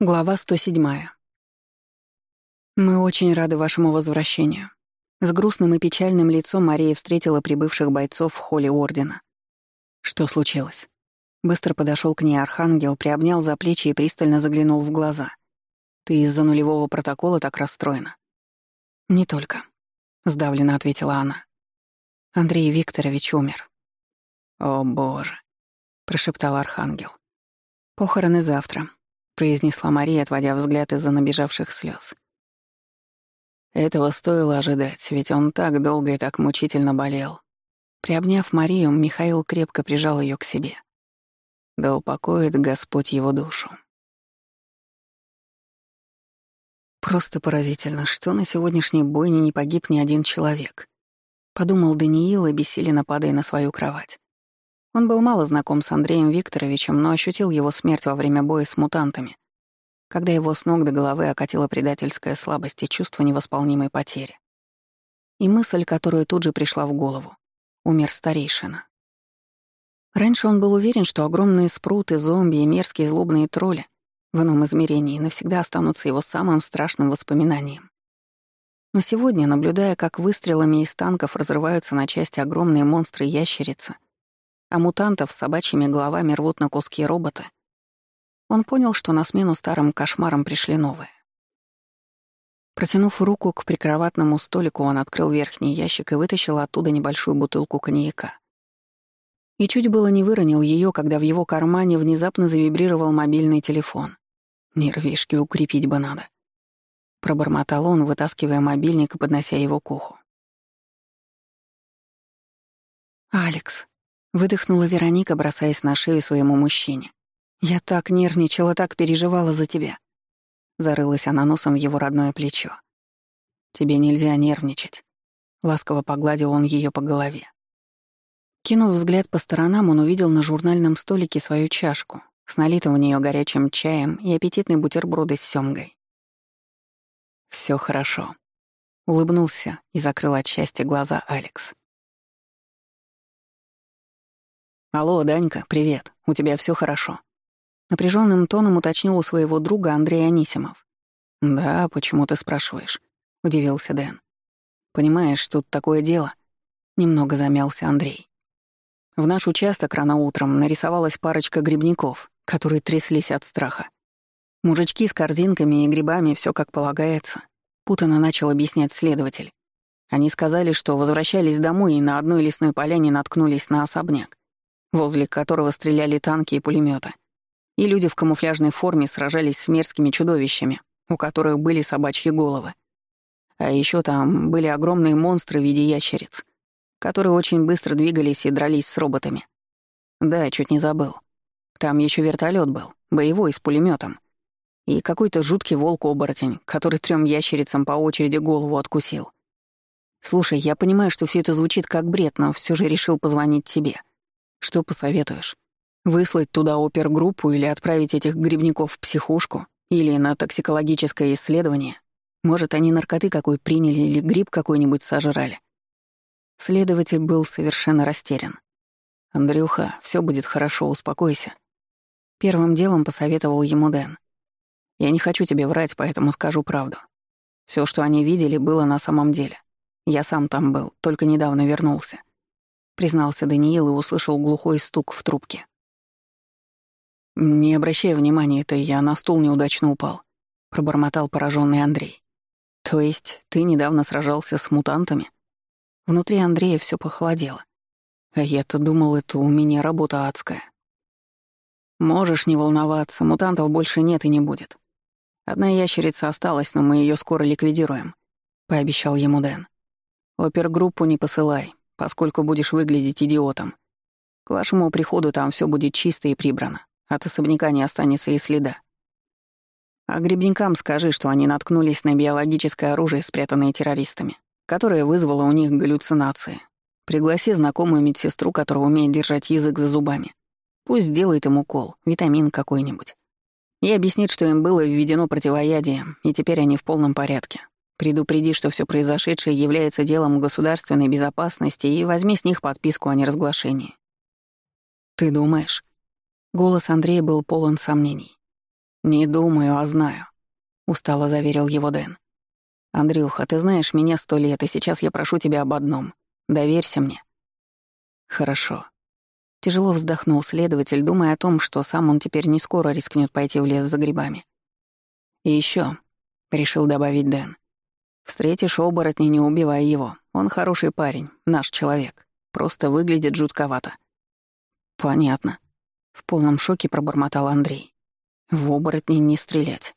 Глава 107. «Мы очень рады вашему возвращению». С грустным и печальным лицом Мария встретила прибывших бойцов в холле Ордена. «Что случилось?» Быстро подошел к ней Архангел, приобнял за плечи и пристально заглянул в глаза. «Ты из-за нулевого протокола так расстроена?» «Не только», — сдавленно ответила она. «Андрей Викторович умер». «О, Боже», — прошептал Архангел. «Похороны завтра», произнесла Мария, отводя взгляд из-за набежавших слез. Этого стоило ожидать, ведь он так долго и так мучительно болел. Приобняв Марию, Михаил крепко прижал ее к себе. Да упокоит Господь его душу. Просто поразительно, что на сегодняшней бойне не погиб ни один человек. Подумал Даниил, обессиленно падая на свою кровать. Он был мало знаком с Андреем Викторовичем, но ощутил его смерть во время боя с мутантами, когда его с ног до головы окатила предательская слабость и чувство невосполнимой потери. И мысль, которая тут же пришла в голову. Умер старейшина. Раньше он был уверен, что огромные спруты, зомби и мерзкие злобные тролли в ином измерении навсегда останутся его самым страшным воспоминанием. Но сегодня, наблюдая, как выстрелами из танков разрываются на части огромные монстры-ящерицы, а мутантов с собачьими головами рвут на куски роботы, он понял, что на смену старым кошмарам пришли новые. Протянув руку к прикроватному столику, он открыл верхний ящик и вытащил оттуда небольшую бутылку коньяка. И чуть было не выронил ее, когда в его кармане внезапно завибрировал мобильный телефон. Нервишки укрепить бы надо. Пробормотал он, вытаскивая мобильник и поднося его к уху. «Алекс», Выдохнула Вероника, бросаясь на шею своему мужчине. «Я так нервничала, так переживала за тебя». Зарылась она носом в его родное плечо. «Тебе нельзя нервничать», — ласково погладил он ее по голове. Кинув взгляд по сторонам, он увидел на журнальном столике свою чашку с налитым в нее горячим чаем и аппетитные бутерброды с семгой. «Все хорошо», — улыбнулся и закрыл от счастья глаза Алекс. «Алло, Данька, привет. У тебя все хорошо?» Напряженным тоном уточнил у своего друга Андрей Анисимов. «Да, почему ты спрашиваешь?» — удивился Дэн. «Понимаешь, тут такое дело». Немного замялся Андрей. В наш участок рано утром нарисовалась парочка грибников, которые тряслись от страха. Мужички с корзинками и грибами, все как полагается, путано начал объяснять следователь. Они сказали, что возвращались домой и на одной лесной поляне наткнулись на особняк возле которого стреляли танки и пулеметы, и люди в камуфляжной форме сражались с мерзкими чудовищами, у которых были собачьи головы. А еще там были огромные монстры в виде ящериц, которые очень быстро двигались и дрались с роботами. Да, чуть не забыл. Там еще вертолет был, боевой, с пулеметом. И какой-то жуткий волк-оборотень, который трем ящерицам по очереди голову откусил. Слушай, я понимаю, что все это звучит как бред, но все же решил позвонить тебе — что посоветуешь? Выслать туда опергруппу или отправить этих грибников в психушку? Или на токсикологическое исследование? Может, они наркоты какой приняли или гриб какой-нибудь сожрали?» Следователь был совершенно растерян. «Андрюха, все будет хорошо, успокойся». Первым делом посоветовал ему Дэн. «Я не хочу тебе врать, поэтому скажу правду. Все, что они видели, было на самом деле. Я сам там был, только недавно вернулся. — признался Даниил и услышал глухой стук в трубке. «Не обращая внимания, это я на стул неудачно упал», — пробормотал пораженный Андрей. «То есть ты недавно сражался с мутантами?» Внутри Андрея все похолодело. А я-то думал, это у меня работа адская. «Можешь не волноваться, мутантов больше нет и не будет. Одна ящерица осталась, но мы ее скоро ликвидируем», — пообещал ему Дэн. «Опергруппу не посылай, поскольку будешь выглядеть идиотом. К вашему приходу там все будет чисто и прибрано. А от особняка не останется и следа. А гребенькам скажи, что они наткнулись на биологическое оружие, спрятанное террористами, которое вызвало у них галлюцинации. Пригласи знакомую медсестру, которая умеет держать язык за зубами. Пусть сделает им укол, витамин какой-нибудь. И объяснит, что им было введено противоядие, и теперь они в полном порядке. Предупреди, что все произошедшее является делом государственной безопасности, и возьми с них подписку о неразглашении. Ты думаешь? Голос Андрея был полон сомнений. Не думаю, а знаю, устало заверил его Дэн. Андрюха, ты знаешь меня сто лет, и сейчас я прошу тебя об одном. Доверься мне. Хорошо. Тяжело вздохнул следователь, думая о том, что сам он теперь не скоро рискнет пойти в лес за грибами. И еще, решил добавить Дэн, Встретишь оборотня, не убивая его. Он хороший парень, наш человек. Просто выглядит жутковато». «Понятно». В полном шоке пробормотал Андрей. «В оборотни не стрелять.